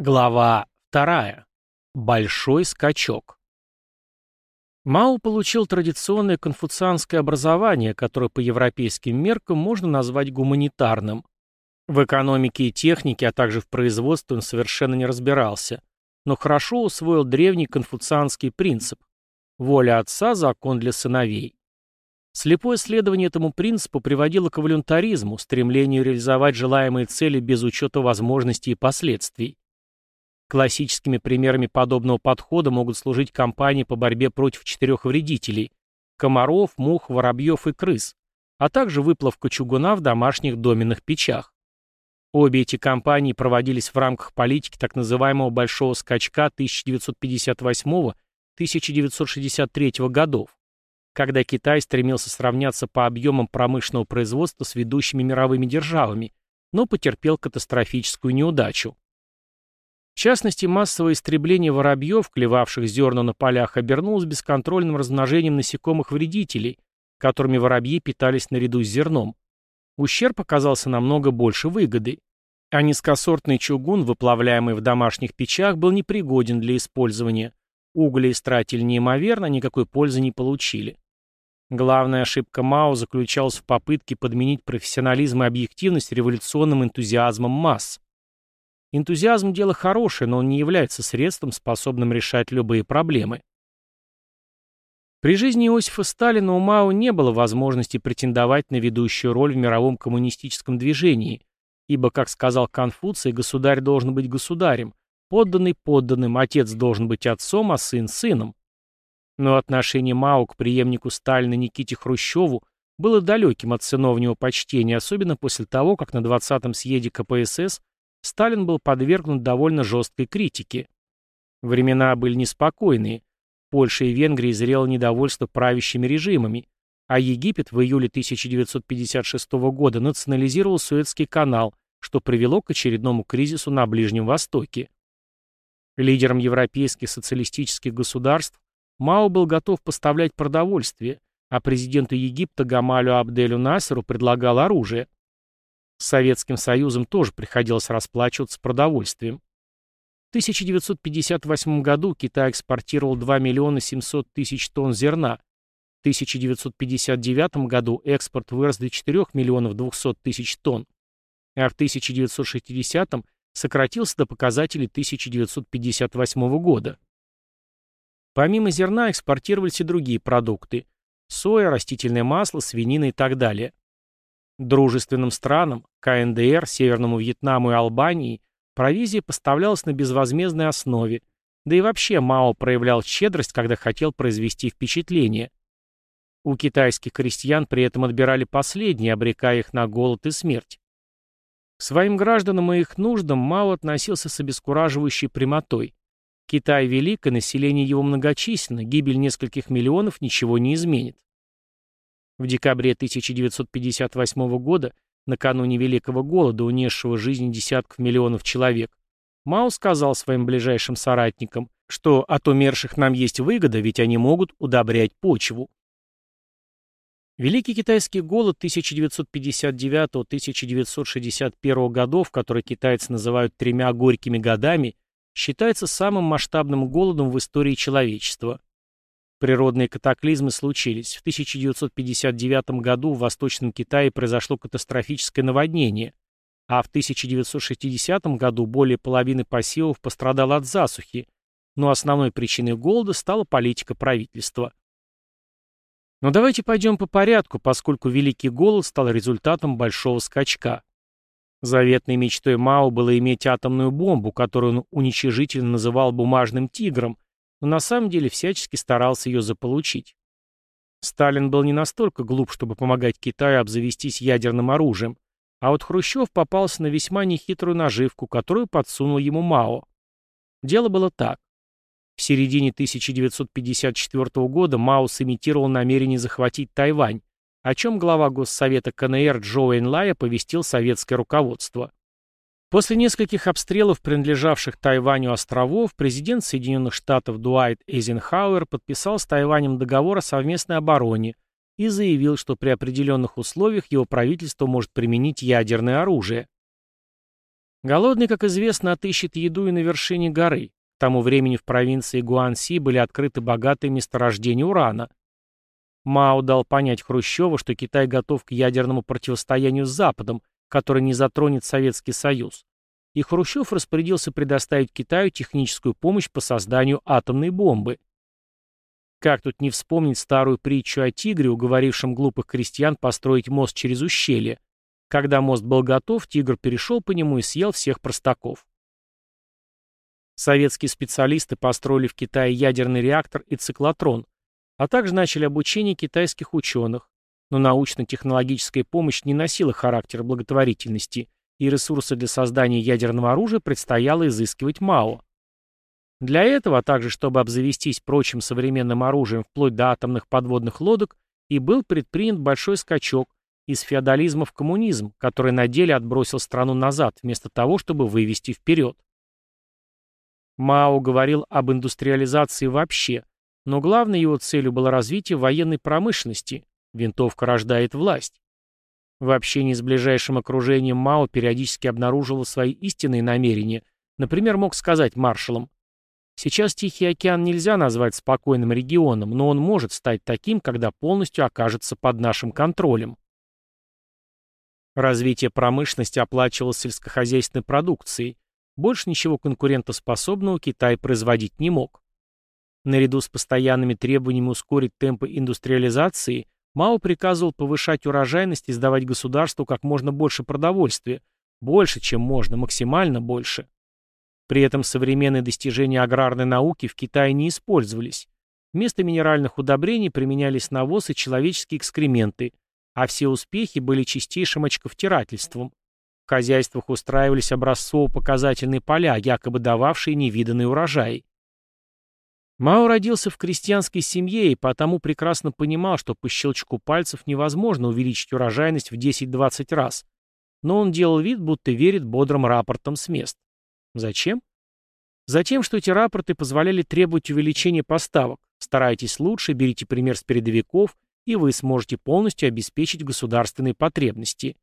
Глава вторая. Большой скачок. Мао получил традиционное конфуцианское образование, которое по европейским меркам можно назвать гуманитарным. В экономике и технике, а также в производстве он совершенно не разбирался, но хорошо усвоил древний конфуцианский принцип «воля отца – закон для сыновей». Слепое следование этому принципу приводило к волюнтаризму, стремлению реализовать желаемые цели без учета возможностей и последствий. Классическими примерами подобного подхода могут служить кампании по борьбе против четырех вредителей – комаров, мух, воробьев и крыс, а также выплавка чугуна в домашних доменных печах. Обе эти кампании проводились в рамках политики так называемого «большого скачка» 1958-1963 годов, когда Китай стремился сравняться по объемам промышленного производства с ведущими мировыми державами, но потерпел катастрофическую неудачу. В частности, массовое истребление воробьев, клевавших зерна на полях, обернулось бесконтрольным размножением насекомых-вредителей, которыми воробьи питались наряду с зерном. Ущерб оказался намного больше выгоды. А низкосортный чугун, выплавляемый в домашних печах, был непригоден для использования. Угли истратили неимоверно, никакой пользы не получили. Главная ошибка Мао заключалась в попытке подменить профессионализм и объективность революционным энтузиазмом масс. Энтузиазм – дело хорошее, но он не является средством, способным решать любые проблемы. При жизни Иосифа Сталина у Мао не было возможности претендовать на ведущую роль в мировом коммунистическом движении, ибо, как сказал Конфуций, государь должен быть государем, подданный подданным, отец должен быть отцом, а сын – сыном. Но отношение Мао к преемнику Сталина Никите Хрущеву было далеким от сыновнего почтения, особенно после того, как на 20-м съезде КПСС Сталин был подвергнут довольно жесткой критике. Времена были неспокойные. Польша и Венгрия зрело недовольство правящими режимами, а Египет в июле 1956 года национализировал Суэцкий канал, что привело к очередному кризису на Ближнем Востоке. Лидером европейских социалистических государств Мао был готов поставлять продовольствие, а президенту Египта Гамалю Абделю Насеру предлагал оружие – с Советским Союзом тоже приходилось расплачиваться продовольствием. В 1958 году Китай экспортировал 2 миллиона 700 тысяч тонн зерна. В 1959 году экспорт вырос до 4 миллионов 200 тысяч тонн, а в 1960 сократился до показателей 1958 года. Помимо зерна экспортировались и другие продукты – соя, растительное масло, свинина и так далее. Дружественным странам, КНДР, Северному Вьетнаму и Албании, провизия поставлялась на безвозмездной основе, да и вообще Мао проявлял щедрость, когда хотел произвести впечатление. У китайских крестьян при этом отбирали последние, обрекая их на голод и смерть. К своим гражданам и их нуждам Мао относился с обескураживающей прямотой. Китай велик, и население его многочисленно, гибель нескольких миллионов ничего не изменит. В декабре 1958 года, накануне Великого Голода, унесшего жизни десятков миллионов человек, Мао сказал своим ближайшим соратникам, что от умерших нам есть выгода, ведь они могут удобрять почву. Великий китайский голод 1959-1961 годов, который китайцы называют тремя горькими годами, считается самым масштабным голодом в истории человечества. Природные катаклизмы случились. В 1959 году в Восточном Китае произошло катастрофическое наводнение, а в 1960 году более половины посевов пострадало от засухи, но основной причиной голода стала политика правительства. Но давайте пойдем по порядку, поскольку Великий голод стал результатом большого скачка. Заветной мечтой Мао было иметь атомную бомбу, которую он уничижительно называл бумажным тигром, но на самом деле всячески старался ее заполучить. Сталин был не настолько глуп, чтобы помогать Китаю обзавестись ядерным оружием, а вот Хрущев попался на весьма нехитрую наживку, которую подсунул ему Мао. Дело было так. В середине 1954 года Мао сымитировал намерение захватить Тайвань, о чем глава Госсовета КНР Джо Энлай оповестил советское руководство. После нескольких обстрелов принадлежавших Тайваню островов президент Соединенных Штатов Дуайт Эйзенхауэр подписал с Тайванем договор о совместной обороне и заявил, что при определенных условиях его правительство может применить ядерное оружие. Голодный, как известно, отыщет еду и на вершине горы. К тому времени в провинции Гуанси были открыты богатые месторождения урана. Мао дал понять Хрущеву, что Китай готов к ядерному противостоянию с Западом, который не затронет Советский Союз. И Хрущев распорядился предоставить Китаю техническую помощь по созданию атомной бомбы. Как тут не вспомнить старую притчу о тигре, уговорившем глупых крестьян построить мост через ущелье. Когда мост был готов, тигр перешел по нему и съел всех простаков. Советские специалисты построили в Китае ядерный реактор и циклотрон, а также начали обучение китайских ученых, но научно-технологическая помощь не носила характер благотворительности, и ресурсы для создания ядерного оружия предстояло изыскивать Мао. Для этого, а также чтобы обзавестись прочим современным оружием вплоть до атомных подводных лодок, и был предпринят большой скачок из феодализма в коммунизм, который на деле отбросил страну назад, вместо того, чтобы вывести вперед. Мао говорил об индустриализации вообще, но главной его целью было развитие военной промышленности. Винтовка рождает власть. В общении с ближайшим окружением Мао периодически обнаруживал свои истинные намерения. Например, мог сказать маршалам Сейчас Тихий океан нельзя назвать спокойным регионом, но он может стать таким, когда полностью окажется под нашим контролем. Развитие промышленности оплачивалось сельскохозяйственной продукцией. Больше ничего конкурентоспособного Китай производить не мог. Наряду с постоянными требованиями ускорить темпы индустриализации, Мао приказывал повышать урожайность и сдавать государству как можно больше продовольствия, больше, чем можно, максимально больше. При этом современные достижения аграрной науки в Китае не использовались. Вместо минеральных удобрений применялись навоз и человеческие экскременты, а все успехи были чистейшим очковтирательством. В хозяйствах устраивались образцово-показательные поля, якобы дававшие невиданный урожай. Мао родился в крестьянской семье и потому прекрасно понимал, что по щелчку пальцев невозможно увеличить урожайность в 10-20 раз. Но он делал вид, будто верит бодрым рапортам с мест. Зачем? Затем, что эти рапорты позволяли требовать увеличения поставок. Старайтесь лучше, берите пример с передовиков, и вы сможете полностью обеспечить государственные потребности.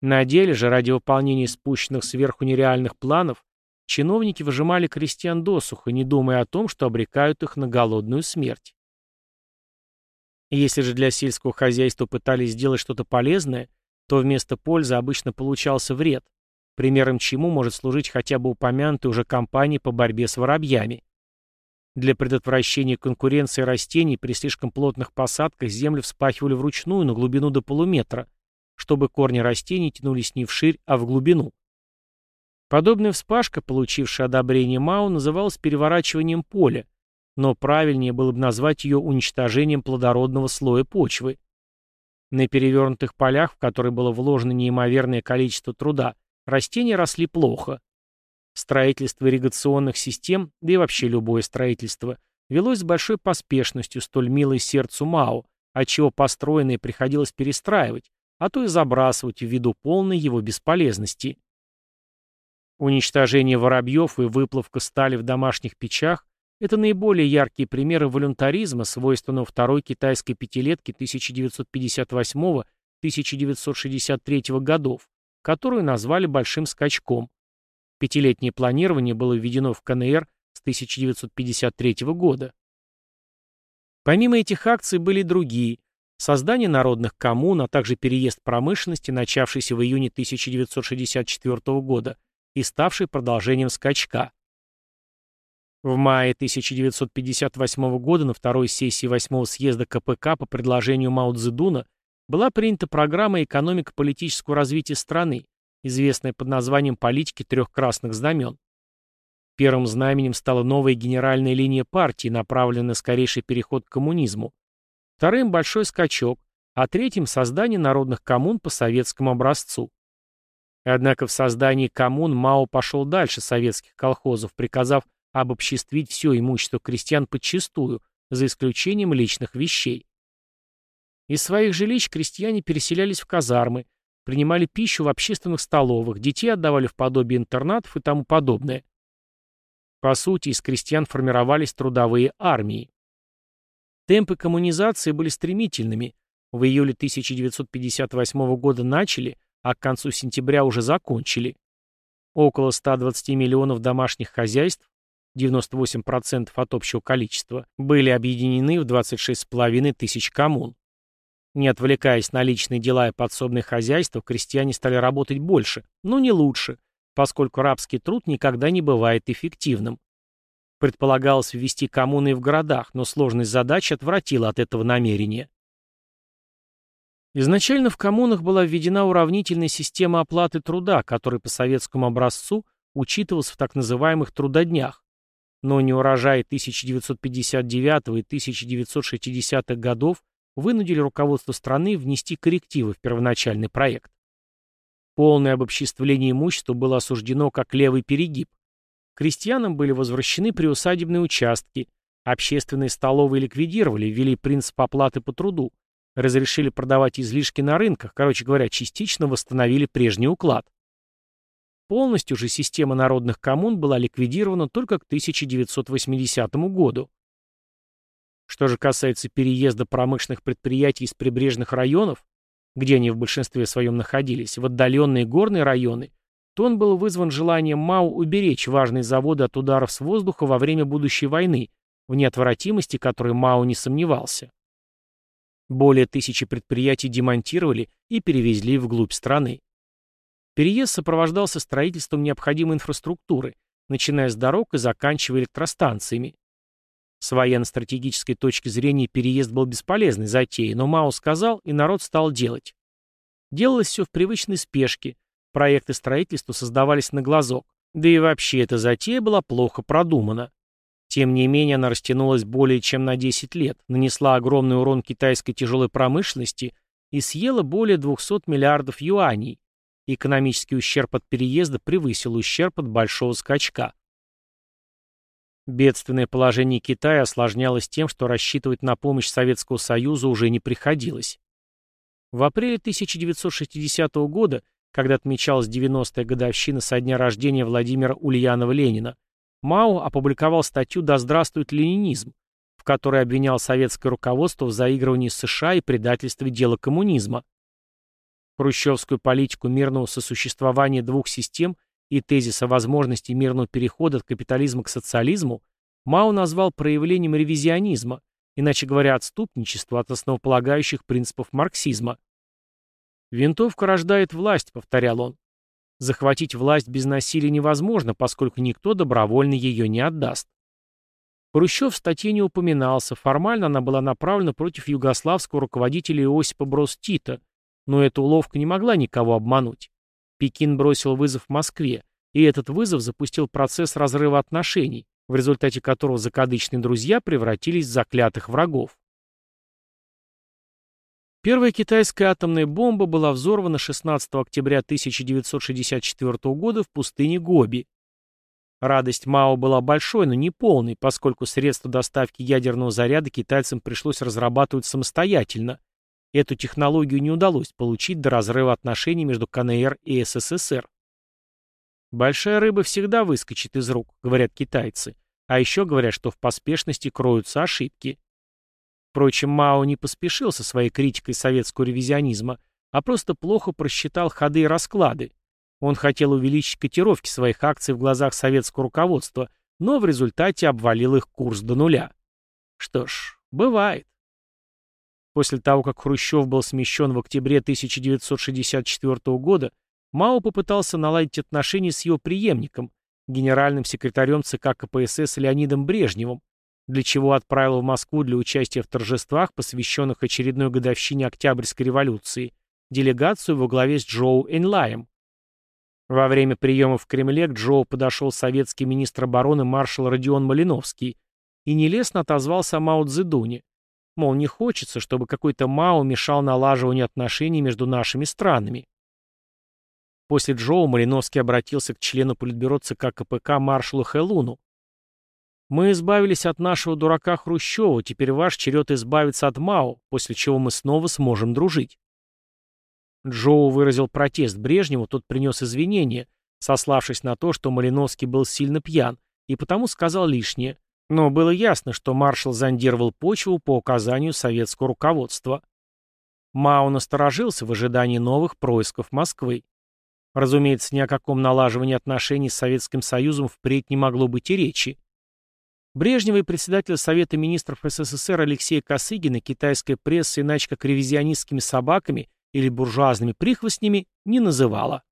На деле же, ради выполнения спущенных сверху нереальных планов, чиновники выжимали крестьян досуха, не думая о том, что обрекают их на голодную смерть. Если же для сельского хозяйства пытались сделать что-то полезное, то вместо пользы обычно получался вред, примером чему может служить хотя бы упомянутая уже кампания по борьбе с воробьями. Для предотвращения конкуренции растений при слишком плотных посадках землю вспахивали вручную на глубину до полуметра, чтобы корни растений тянулись не вширь, а в глубину. Подобная вспашка, получившая одобрение МАУ, называлась переворачиванием поля, но правильнее было бы назвать ее уничтожением плодородного слоя почвы. На перевернутых полях, в которые было вложено неимоверное количество труда, Растения росли плохо. Строительство ирригационных систем, да и вообще любое строительство, велось с большой поспешностью, столь милой сердцу Мао, отчего построенное приходилось перестраивать, а то и забрасывать ввиду полной его бесполезности. Уничтожение воробьев и выплавка стали в домашних печах – это наиболее яркие примеры волюнтаризма, свойственного второй китайской пятилетке 1958-1963 годов, которую назвали «большим скачком». Пятилетнее планирование было введено в КНР с 1953 года. Помимо этих акций были другие. Создание народных коммун, а также переезд промышленности, начавшийся в июне 1964 года и ставший продолжением скачка. В мае 1958 года на второй сессии 8 съезда КПК по предложению Мао Цзэдуна была принята программа экономико-политического развития страны, известная под названием «Политики трех красных знамен». Первым знаменем стала новая генеральная линия партии, направленная на скорейший переход к коммунизму. Вторым – большой скачок, а третьим – создание народных коммун по советскому образцу. Однако в создании коммун Мао пошел дальше советских колхозов, приказав обобществить все имущество крестьян подчистую, за исключением личных вещей. Из своих жилищ крестьяне переселялись в казармы, принимали пищу в общественных столовых, детей отдавали в подобие интернатов и тому подобное. По сути, из крестьян формировались трудовые армии. Темпы коммунизации были стремительными. В июле 1958 года начали, а к концу сентября уже закончили. Около 120 миллионов домашних хозяйств, 98% от общего количества, были объединены в 26,5 тысяч коммун. Не отвлекаясь на личные дела и подсобные хозяйства, крестьяне стали работать больше, но не лучше, поскольку рабский труд никогда не бывает эффективным. Предполагалось ввести коммуны в городах, но сложность задачи отвратила от этого намерения. Изначально в коммунах была введена уравнительная система оплаты труда, которая по советскому образцу учитывалась в так называемых трудоднях. Но неурожаи 1959 и 1960-х годов вынудили руководство страны внести коррективы в первоначальный проект. Полное обобществление имущества было осуждено как левый перегиб. Крестьянам были возвращены приусадебные участки, общественные столовые ликвидировали, ввели принцип оплаты по труду, разрешили продавать излишки на рынках, короче говоря, частично восстановили прежний уклад. Полностью же система народных коммун была ликвидирована только к 1980 году. Что же касается переезда промышленных предприятий из прибрежных районов, где они в большинстве своем находились, в отдаленные горные районы, то он был вызван желанием Мао уберечь важные заводы от ударов с воздуха во время будущей войны, в неотвратимости которой Мао не сомневался. Более тысячи предприятий демонтировали и перевезли вглубь страны. Переезд сопровождался строительством необходимой инфраструктуры, начиная с дорог и заканчивая электростанциями. С военно-стратегической точки зрения переезд был бесполезной затеей, но Мао сказал, и народ стал делать. Делалось все в привычной спешке, проекты строительства создавались на глазок, да и вообще эта затея была плохо продумана. Тем не менее, она растянулась более чем на 10 лет, нанесла огромный урон китайской тяжелой промышленности и съела более 200 миллиардов юаней. Экономический ущерб от переезда превысил ущерб от большого скачка. Бедственное положение Китая осложнялось тем, что рассчитывать на помощь Советского Союза уже не приходилось. В апреле 1960 года, когда отмечалась 90-я годовщина со дня рождения Владимира Ульянова-Ленина, Мао опубликовал статью «Да здравствует ленинизм», в которой обвинял советское руководство в заигрывании с США и предательстве дела коммунизма. Хрущевскую политику мирного сосуществования двух систем и тезис о возможности мирного перехода от капитализма к социализму Мао назвал проявлением ревизионизма, иначе говоря, отступничества от основополагающих принципов марксизма. «Винтовка рождает власть», — повторял он. Захватить власть без насилия невозможно, поскольку никто добровольно ее не отдаст. Хрущев в статье не упоминался, формально она была направлена против югославского руководителя Иосипа Брос Тита, но эта уловка не могла никого обмануть. Пекин бросил вызов Москве, и этот вызов запустил процесс разрыва отношений, в результате которого закадычные друзья превратились в заклятых врагов. Первая китайская атомная бомба была взорвана 16 октября 1964 года в пустыне Гоби. Радость Мао была большой, но не полной, поскольку средства доставки ядерного заряда китайцам пришлось разрабатывать самостоятельно. Эту технологию не удалось получить до разрыва отношений между КНР и СССР. «Большая рыба всегда выскочит из рук», — говорят китайцы. А еще говорят, что в поспешности кроются ошибки. Впрочем, Мао не поспешил со своей критикой советского ревизионизма, а просто плохо просчитал ходы и расклады. Он хотел увеличить котировки своих акций в глазах советского руководства, но в результате обвалил их курс до нуля. Что ж, бывает. После того, как Хрущев был смещен в октябре 1964 года, Мао попытался наладить отношения с его преемником, генеральным секретарем ЦК КПСС Леонидом Брежневым, для чего отправил в Москву для участия в торжествах, посвященных очередной годовщине Октябрьской революции, делегацию во главе с Джоу Энлаем. Во время приема в Кремле к Джоу подошел советский министр обороны маршал Родион Малиновский и нелестно отозвался о Мао Цзэдуне. Мол, не хочется, чтобы какой-то Мао мешал налаживанию отношений между нашими странами. После Джоу Малиновский обратился к члену Политбюро ЦК КПК маршалу Хэлуну мы избавились от нашего дурака Хрущева, теперь ваш черед избавиться от Мао, после чего мы снова сможем дружить. Джоу выразил протест Брежневу, тот принес извинения, сославшись на то, что Малиновский был сильно пьян, и потому сказал лишнее. Но было ясно, что маршал зондировал почву по указанию советского руководства. Мао насторожился в ожидании новых происков Москвы. Разумеется, ни о каком налаживании отношений с Советским Союзом впредь не могло быть и речи. Брежнева и председателя Совета министров СССР Алексея Косыгина китайская пресса иначе как ревизионистскими собаками или буржуазными прихвостнями не называла.